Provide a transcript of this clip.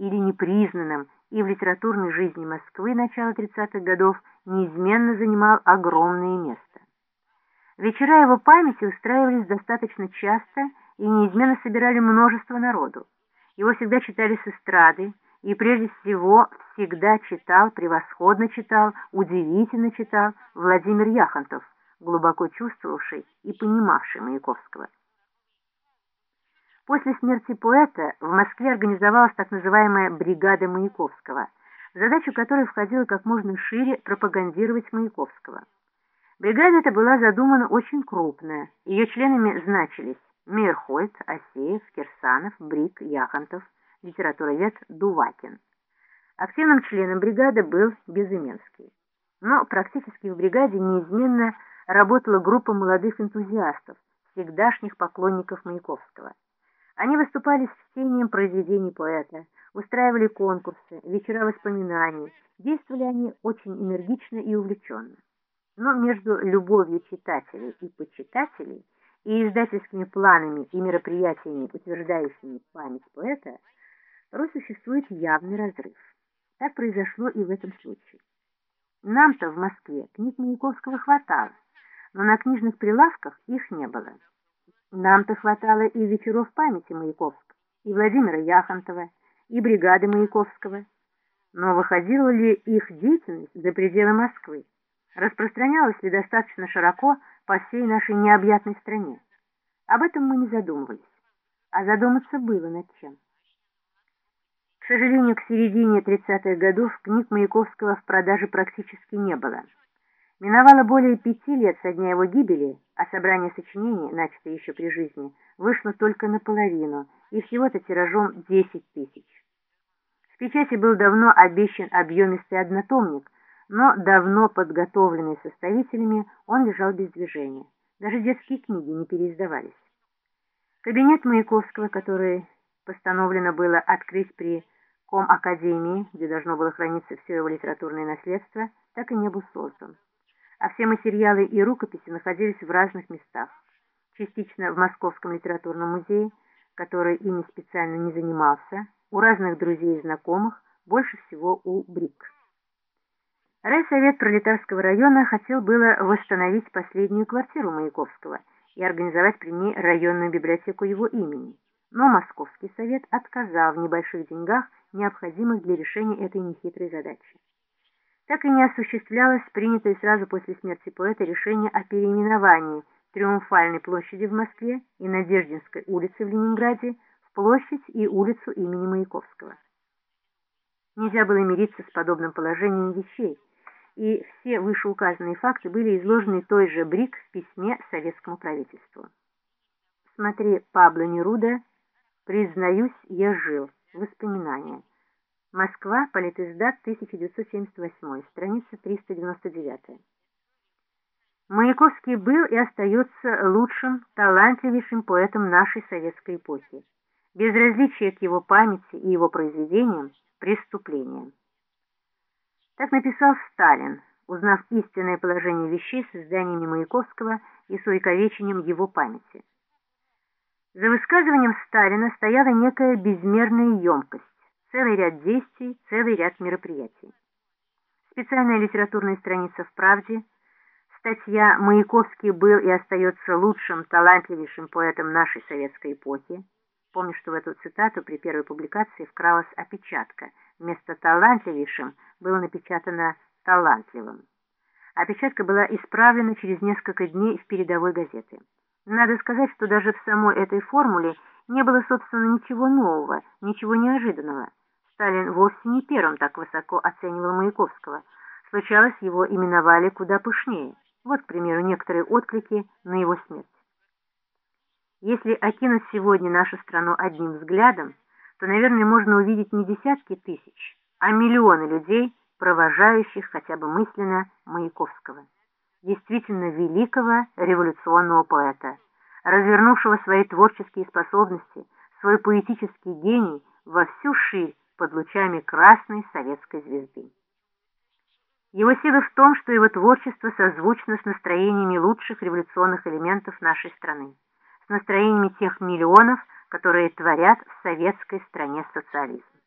или непризнанным и в литературной жизни Москвы начала 30-х годов неизменно занимал огромное место. Вечера его памяти устраивались достаточно часто и неизменно собирали множество народу. Его всегда читали с эстрады, и прежде всего всегда читал, превосходно читал, удивительно читал Владимир Яхонтов, глубоко чувствовавший и понимавший Маяковского. После смерти поэта в Москве организовалась так называемая «бригада Маяковского», задачу которой входило как можно шире пропагандировать Маяковского. Бригада эта была задумана очень крупная, ее членами значились Мейерхольд, Асеев, Кирсанов, Брик, Яхонтов, литературовед Дувакин. Активным членом бригады был Безыменский. Но практически в бригаде неизменно работала группа молодых энтузиастов, всегдашних поклонников Маяковского. Они выступали с чтением произведений поэта, устраивали конкурсы, вечера воспоминаний. Действовали они очень энергично и увлеченно. Но между любовью читателей и почитателей и издательскими планами и мероприятиями, утверждающими память поэта, порой существует явный разрыв. Так произошло и в этом случае. Нам-то в Москве книг Маяковского хватало, но на книжных прилавках их не было. Нам-то хватало и вечеров памяти Маяковского, и Владимира Яхонтова, и бригады Маяковского. Но выходила ли их деятельность за пределы Москвы? Распространялась ли достаточно широко по всей нашей необъятной стране? Об этом мы не задумывались, а задуматься было над чем. К сожалению, к середине 30-х годов книг Маяковского в продаже практически не было. Миновало более пяти лет со дня его гибели, а собрание сочинений, начатое еще при жизни, вышло только наполовину, и всего-то тиражом 10 тысяч. В печати был давно обещан объемистый однотомник, но давно подготовленный составителями он лежал без движения. Даже детские книги не переиздавались. Кабинет Маяковского, который постановлено было открыть при Ком-академии, где должно было храниться все его литературное наследство, так и не был создан а все материалы и рукописи находились в разных местах. Частично в Московском литературном музее, который ими специально не занимался, у разных друзей и знакомых, больше всего у Брик. Райсовет пролетарского района хотел было восстановить последнюю квартиру Маяковского и организовать при ней районную библиотеку его имени, но Московский совет отказал в небольших деньгах, необходимых для решения этой нехитрой задачи так и не осуществлялось принятое сразу после смерти поэта решение о переименовании Триумфальной площади в Москве и Надеждинской улицы в Ленинграде в площадь и улицу имени Маяковского. Нельзя было мириться с подобным положением вещей, и все вышеуказанные факты были изложены той же Брик в письме советскому правительству. Смотри Пабло Неруда «Признаюсь, я жил. Воспоминания». Москва, Политиздат, 1978, страница 399. Маяковский был и остается лучшим, талантливейшим поэтом нашей советской эпохи. Безразличие к его памяти и его произведениям – преступление. Так написал Сталин, узнав истинное положение вещей с изданиями Маяковского и с увековечением его памяти. За высказыванием Сталина стояла некая безмерная емкость целый ряд действий, целый ряд мероприятий. Специальная литературная страница в «Правде», статья «Маяковский был и остается лучшим, талантливейшим поэтом нашей советской эпохи». Помню, что в эту цитату при первой публикации вкралась опечатка. Вместо «талантливейшим» было напечатано «талантливым». Опечатка была исправлена через несколько дней в передовой газете. Надо сказать, что даже в самой этой формуле не было, собственно, ничего нового, ничего неожиданного. Сталин вовсе не первым так высоко оценивал Маяковского. Случалось, его именовали куда пышнее. Вот, к примеру, некоторые отклики на его смерть. Если окинуть сегодня нашу страну одним взглядом, то, наверное, можно увидеть не десятки тысяч, а миллионы людей, провожающих хотя бы мысленно Маяковского, действительно великого революционного поэта, развернувшего свои творческие способности, свой поэтический гений во всю ширь под лучами красной советской звезды. Его сила в том, что его творчество созвучно с настроениями лучших революционных элементов нашей страны, с настроениями тех миллионов, которые творят в советской стране социализм.